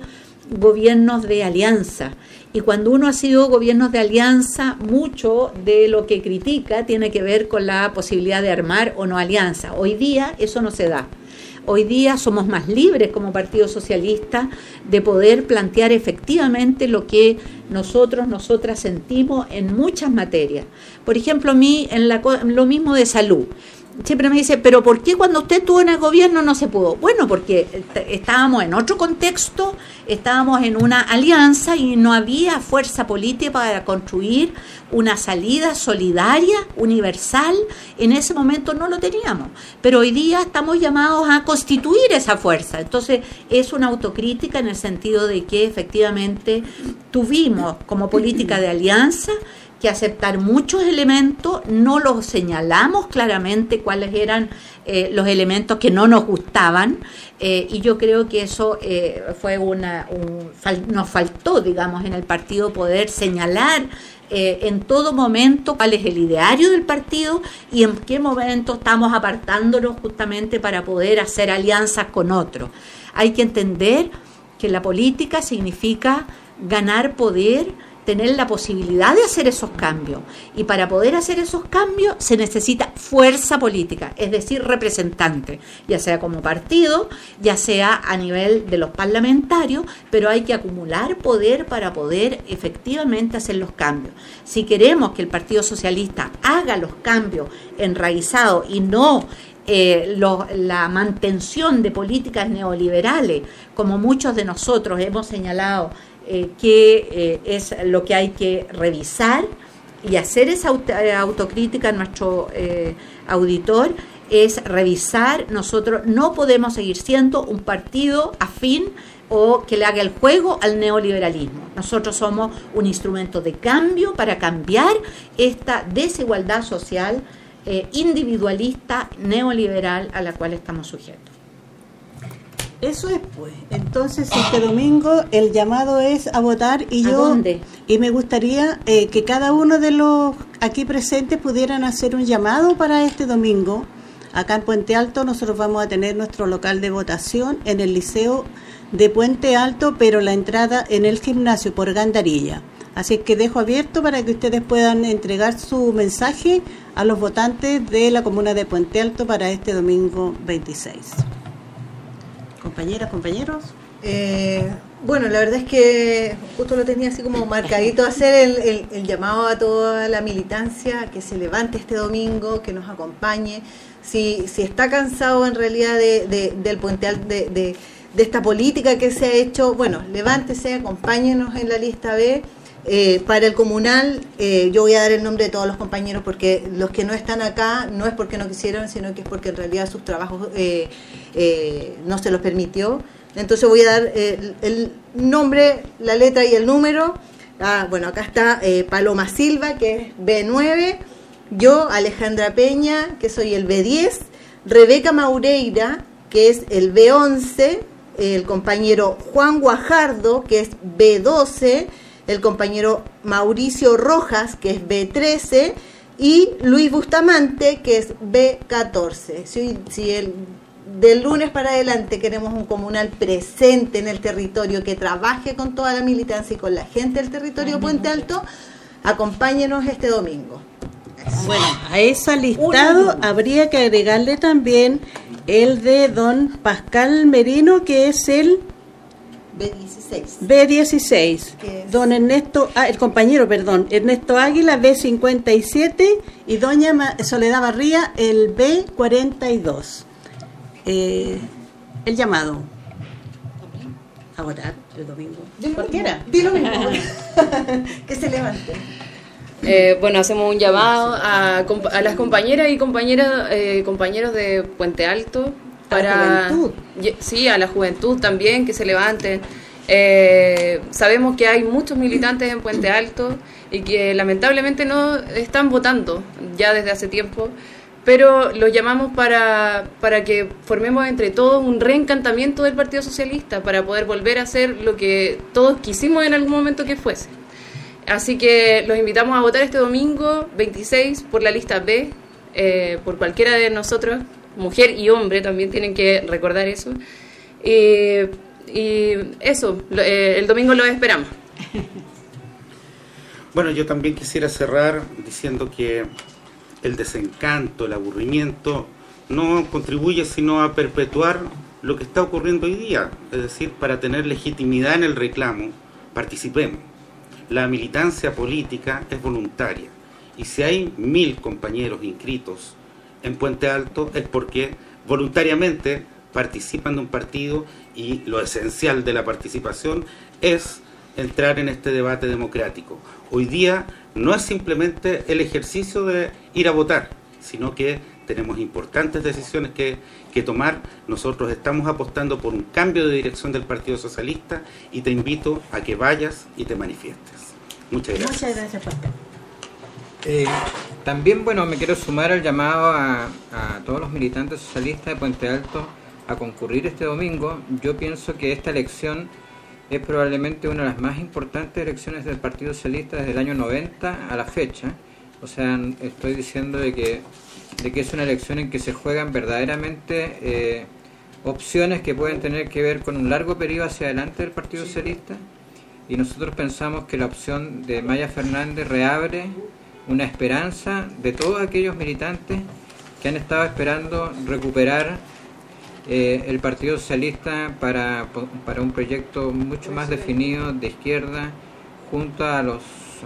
Speaker 2: gobiernos de alianza. Y cuando uno ha sido gobiernos de alianza, mucho de lo que critica tiene que ver con la posibilidad de armar o no alianza. Hoy día eso no se da. Hoy día somos más libres como Partido Socialista de poder plantear efectivamente lo que nosotros, nosotras sentimos en muchas materias. Por ejemplo, a mí en la, lo mismo de salud. Siempre me dice, pero ¿por qué cuando usted estuvo en el gobierno no se pudo? Bueno, porque est- estábamos en otro contexto, estábamos en una alianza y no había fuerza política para construir una salida solidaria, universal. En ese momento no lo teníamos, pero hoy día estamos llamados a constituir esa fuerza. Entonces es una autocrítica en el sentido de que efectivamente tuvimos como política de alianza que aceptar muchos elementos, no los señalamos claramente cuáles eran eh, los elementos que no nos gustaban eh, y yo creo que eso eh, fue una, un, fal- nos faltó, digamos, en el partido poder señalar eh, en todo momento cuál es el ideario del partido y en qué momento estamos apartándonos justamente para poder hacer alianzas con otros. Hay que entender que la política significa ganar poder tener la posibilidad de hacer esos cambios. Y para poder hacer esos cambios se necesita fuerza política, es decir, representante, ya sea como partido, ya sea a nivel de los parlamentarios, pero hay que acumular poder para poder efectivamente hacer los cambios. Si queremos que el Partido Socialista haga los cambios enraizados y no eh, la mantención de políticas neoliberales, como muchos de nosotros hemos señalado eh, que eh, es lo que hay que revisar y hacer esa eh, autocrítica a nuestro auditor es revisar, nosotros no podemos seguir siendo un partido afín o que le haga el juego al neoliberalismo. Nosotros somos un instrumento de cambio para cambiar esta desigualdad social individualista neoliberal a la cual estamos sujetos.
Speaker 3: Eso es pues. Entonces este domingo el llamado es a votar y yo
Speaker 2: dónde?
Speaker 3: y me gustaría eh, que cada uno de los aquí presentes pudieran hacer un llamado para este domingo. Acá en Puente Alto nosotros vamos a tener nuestro local de votación en el liceo de Puente Alto, pero la entrada en el gimnasio por Gandarilla. Así que dejo abierto para que ustedes puedan entregar su mensaje a los votantes de la comuna de Puente Alto para este domingo 26 compañeras, compañeros?
Speaker 5: Eh, bueno, la verdad es que justo lo tenía así como marcadito hacer el, llamado a toda la militancia que se levante este domingo, que nos acompañe. Si, si está cansado en realidad de, del puente de, de, de esta política que se ha hecho, bueno, levántese, acompáñenos en la lista B eh, para el comunal, eh, yo voy a dar el nombre de todos los compañeros porque los que no están acá no es porque no quisieron, sino que es porque en realidad sus trabajos eh, no se los permitió. Entonces voy a dar el nombre, la letra y el número. Ah, bueno, acá está Paloma Silva, que es B9, yo, Alejandra Peña, que soy el B10, Rebeca Maureira, que es el B11, el compañero Juan Guajardo, que es B12, el compañero Mauricio Rojas, que es B13, y Luis Bustamante, que es B14. Si, si el, del lunes para adelante queremos un comunal presente en el territorio, que trabaje con toda la militancia y con la gente del territorio Puente Alto, acompáñenos este domingo.
Speaker 3: Bueno, a ese listado habría que agregarle también el de don Pascal Merino, que es el
Speaker 5: B16.
Speaker 3: B16. Don Ernesto, ah, el compañero, perdón, Ernesto Águila, B57 y doña Soledad Barría, el B42. Eh, el llamado. A votar el domingo.
Speaker 5: Cualquiera. Dilo mismo. que se levante.
Speaker 6: Eh, bueno, hacemos un llamado a, a las compañeras y compañeras, eh, compañeros de Puente Alto para
Speaker 3: la juventud.
Speaker 6: sí a la juventud también que se levanten eh, sabemos que hay muchos militantes en Puente Alto y que lamentablemente no están votando ya desde hace tiempo pero los llamamos para, para que formemos entre todos un reencantamiento del Partido Socialista, para poder volver a hacer lo que todos quisimos en algún momento que fuese. Así que los invitamos a votar este domingo 26 por la lista B, eh, por cualquiera de nosotros mujer y hombre también tienen que recordar eso. y eso, eh, el domingo lo esperamos.
Speaker 4: Bueno, yo también quisiera cerrar diciendo que el desencanto, el aburrimiento, no contribuye sino a perpetuar lo que está ocurriendo hoy día. Es decir, para tener legitimidad en el reclamo, participemos. La militancia política es voluntaria. Y si hay mil compañeros inscritos en Puente Alto es porque voluntariamente participan de un partido y lo esencial de la participación es entrar en este debate democrático. Hoy día no es simplemente el ejercicio de ir a votar, sino que tenemos importantes decisiones que, que, tomar. Nosotros estamos apostando por un cambio de dirección del Partido Socialista y te invito a que vayas y te manifiestes. Muchas gracias.
Speaker 3: Muchas gracias, Pascal.
Speaker 7: Eh, también, bueno, me quiero sumar al llamado a, todos los militantes socialistas de Puente Alto a concurrir este domingo. Yo pienso que esta elección es probablemente una de las más importantes elecciones del Partido Socialista desde el año 90 a la fecha. O sea, estoy diciendo de que, de que es una elección en que se juegan verdaderamente eh, opciones que pueden tener que ver con un largo periodo hacia adelante del Partido Socialista y nosotros pensamos que la opción de Maya Fernández reabre una esperanza de todos aquellos militantes que han estado esperando recuperar eh, el Partido Socialista para, para un proyecto mucho más definido de izquierda junto a los,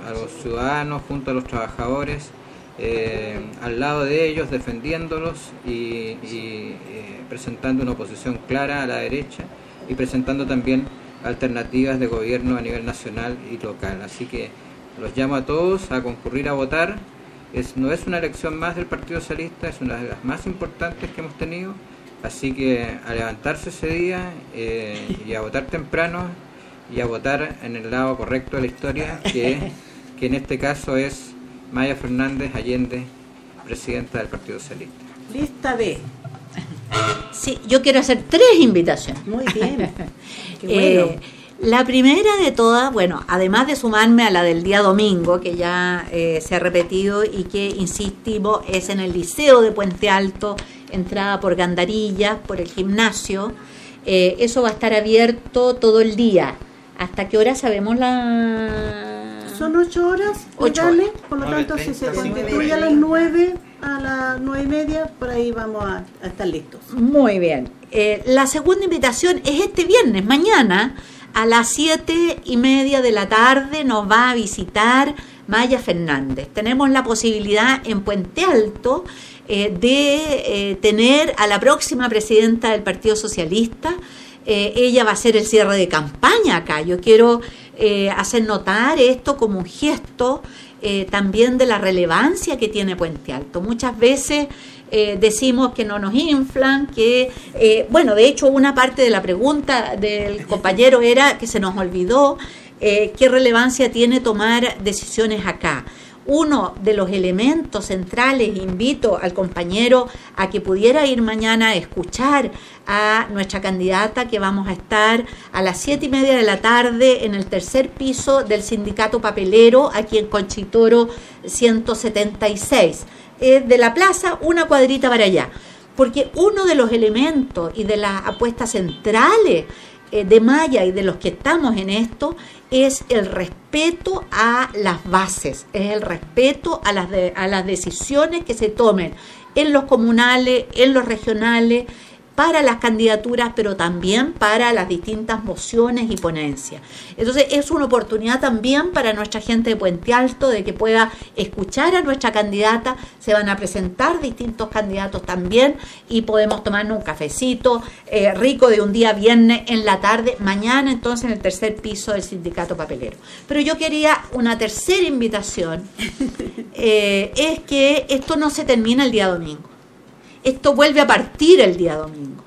Speaker 7: a los ciudadanos, junto a los trabajadores, eh, al lado de ellos, defendiéndolos y, eh, presentando una oposición clara a la derecha y presentando también alternativas de gobierno a nivel nacional y local. Así que los llamo a todos a concurrir a votar. Es, no es una elección más del Partido Socialista, es una de las más importantes que hemos tenido. Así que a levantarse ese día eh, y a votar temprano y a votar en el lado correcto de la historia, que, que en este caso es Maya Fernández Allende, presidenta del Partido Socialista.
Speaker 3: Lista B.
Speaker 2: Sí, yo quiero hacer tres invitaciones.
Speaker 3: Muy bien.
Speaker 2: Eh, la primera de todas, bueno, además de sumarme a la del día domingo, que ya eh, se ha repetido y que, insistimos, es en el Liceo de Puente Alto, entrada por Gandarilla, por el gimnasio. Eh, eso va a estar abierto todo el día. ¿Hasta qué hora sabemos la...?
Speaker 3: Son ocho horas,
Speaker 2: Ocho
Speaker 3: por lo tanto, si se concluye a las nueve, a las nueve y media, por ahí vamos a, a estar listos.
Speaker 2: Muy bien. Eh, la segunda invitación es este viernes, mañana, a las siete y media de la tarde nos va a visitar Maya Fernández. Tenemos la posibilidad en Puente Alto eh, de eh, tener a la próxima presidenta del Partido Socialista. ella va a ser el cierre de campaña acá. Yo quiero hacer notar esto como un gesto también de la relevancia que tiene Puente Alto. Muchas veces eh, decimos que no nos inflan, que, eh, bueno, de hecho una parte de la pregunta del compañero era que se nos olvidó eh, qué relevancia tiene tomar decisiones acá. Uno de los elementos centrales, invito al compañero a que pudiera ir mañana a escuchar a nuestra candidata que vamos a estar a las siete y media de la tarde en el tercer piso del sindicato papelero aquí en Conchitoro 176 de la plaza una cuadrita para allá. Porque uno de los elementos y de las apuestas centrales eh, de Maya y de los que estamos en esto es el respeto a las bases, es el respeto a las, a las decisiones que se tomen en los comunales, en los regionales para las candidaturas, pero también para las distintas mociones y ponencias. Entonces es una oportunidad también para nuestra gente de Puente Alto de que pueda escuchar a nuestra candidata, se van a presentar distintos candidatos también y podemos tomarnos un cafecito eh, rico de un día viernes en la tarde, mañana entonces en el tercer piso del sindicato papelero. Pero yo quería una tercera invitación, eh, es que esto no se termina el día domingo esto vuelve a partir el día domingo.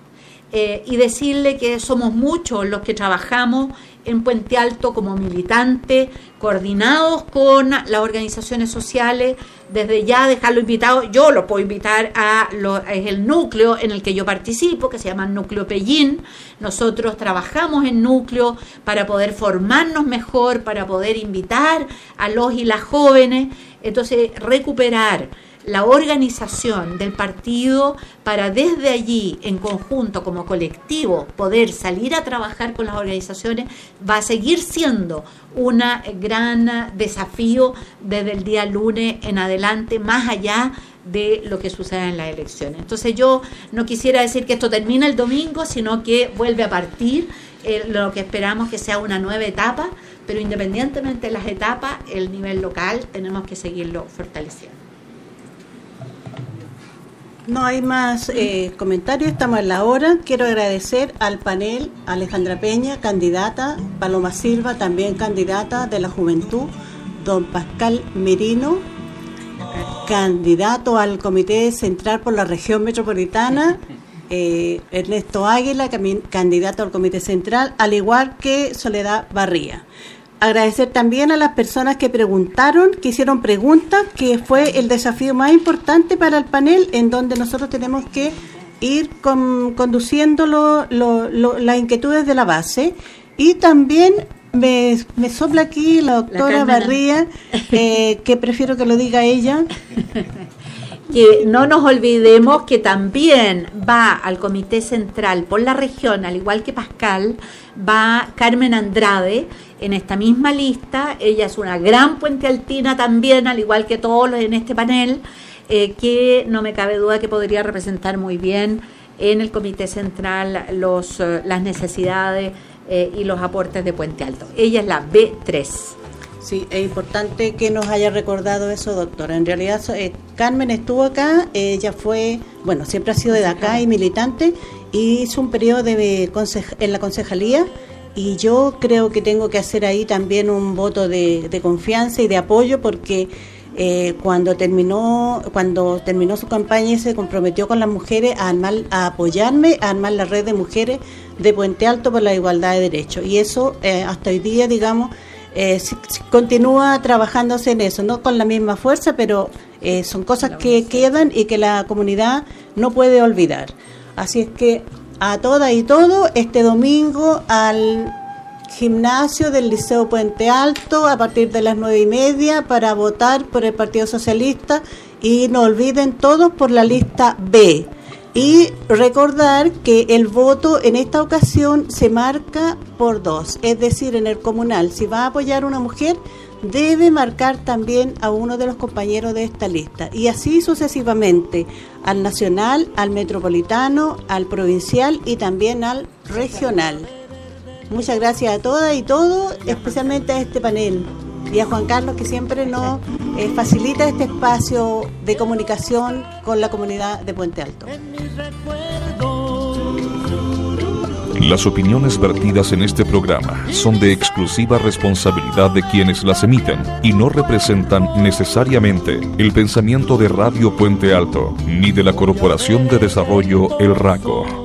Speaker 2: Eh, y decirle que somos muchos los que trabajamos en Puente Alto como militantes, coordinados con las organizaciones sociales, desde ya dejarlo invitado, yo lo puedo invitar a es el núcleo en el que yo participo, que se llama Núcleo Pellín. Nosotros trabajamos en núcleo para poder formarnos mejor, para poder invitar a los y las jóvenes, entonces recuperar la organización del partido para desde allí, en conjunto, como colectivo, poder salir a trabajar con las organizaciones, va a seguir siendo un gran desafío desde el día lunes en adelante, más allá de lo que suceda en las elecciones. Entonces yo no quisiera decir que esto termina el domingo, sino que vuelve a partir eh, lo que esperamos que sea una nueva etapa, pero independientemente de las etapas, el nivel local tenemos que seguirlo fortaleciendo.
Speaker 3: No hay más eh, comentarios, estamos en la hora. Quiero agradecer al panel Alejandra Peña, candidata, Paloma Silva, también candidata de la Juventud, don Pascal Merino, candidato al Comité Central por la Región Metropolitana, eh, Ernesto Águila, candidato al Comité Central, al igual que Soledad Barría agradecer también a las personas que preguntaron, que hicieron preguntas, que fue el desafío más importante para el panel, en donde nosotros tenemos que ir conduciendo las inquietudes de la base. Y también me, sopla aquí la doctora Barría, eh, que prefiero que lo diga ella.
Speaker 2: que no nos olvidemos que también va al Comité Central por la región, al igual que Pascal, va Carmen Andrade en esta misma lista. Ella es una gran puente altina también, al igual que todos los en este panel, eh, que no me cabe duda que podría representar muy bien en el Comité Central los, eh, las necesidades eh, y los aportes de Puente Alto. Ella es la B3.
Speaker 3: Sí, es importante que nos haya recordado eso, doctora. En realidad, Carmen estuvo acá, ella fue, bueno, siempre ha sido de acá y militante, y hizo un periodo de en la concejalía y yo creo que tengo que hacer ahí también un voto de, confianza y de apoyo porque eh, cuando terminó cuando terminó su campaña y se comprometió con las mujeres a, a apoyarme a armar la red de mujeres de Puente Alto por la igualdad de derechos y eso eh, hasta hoy día digamos eh, continúa trabajándose en eso no con la misma fuerza pero son cosas que quedan y que la comunidad no puede olvidar. Así es que a todas y todo este domingo al gimnasio del Liceo Puente Alto a partir de las nueve y media para votar por el Partido Socialista. Y no olviden todos por la lista B. Y recordar que el voto en esta ocasión se marca por dos, es decir, en el comunal, si va a apoyar a una mujer, debe marcar también a uno de los compañeros de esta lista. Y así sucesivamente al nacional, al metropolitano, al provincial y también al regional. Muchas gracias a todas y todos, especialmente a este panel y a Juan Carlos que siempre nos eh, facilita este espacio de comunicación con la comunidad de Puente Alto.
Speaker 8: Las opiniones vertidas en este programa son de exclusiva responsabilidad de quienes las emiten y no representan necesariamente el pensamiento de Radio Puente Alto ni de la Corporación de Desarrollo El Raco.